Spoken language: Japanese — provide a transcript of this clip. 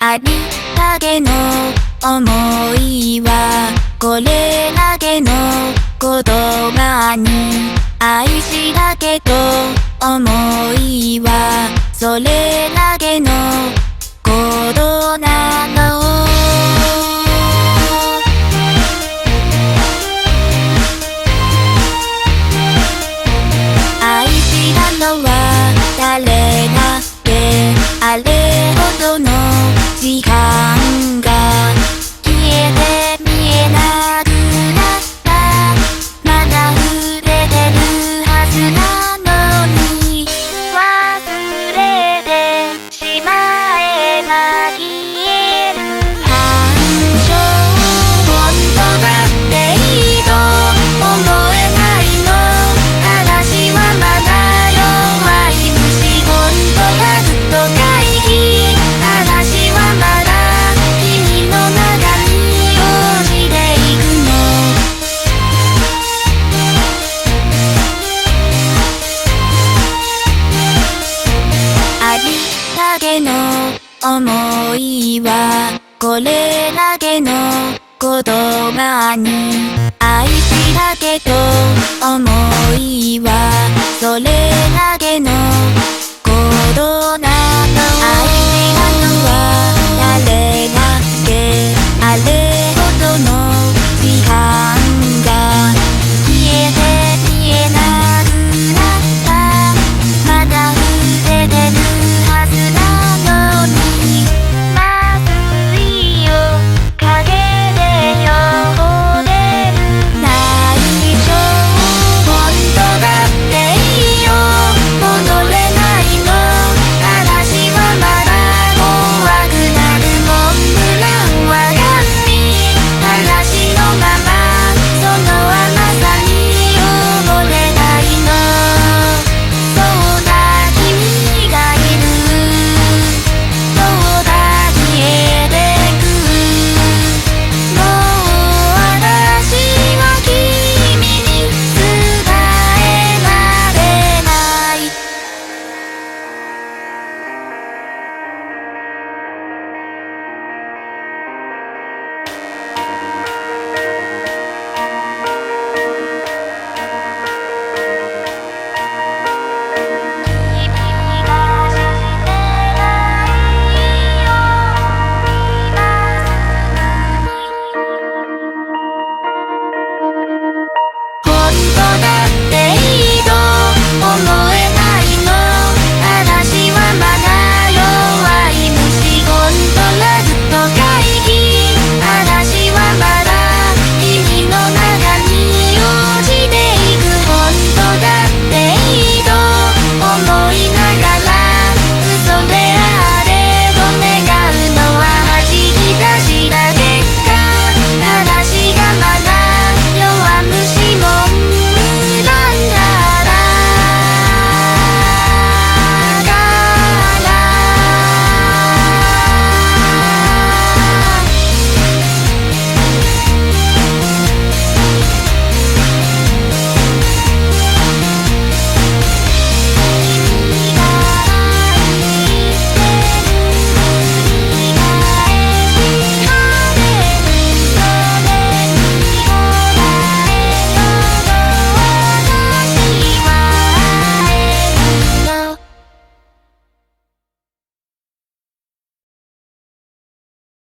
ありだけの思いはこれだけの言葉に愛しだけど思いはそれだけの思いはこれだけの言葉に愛しだけと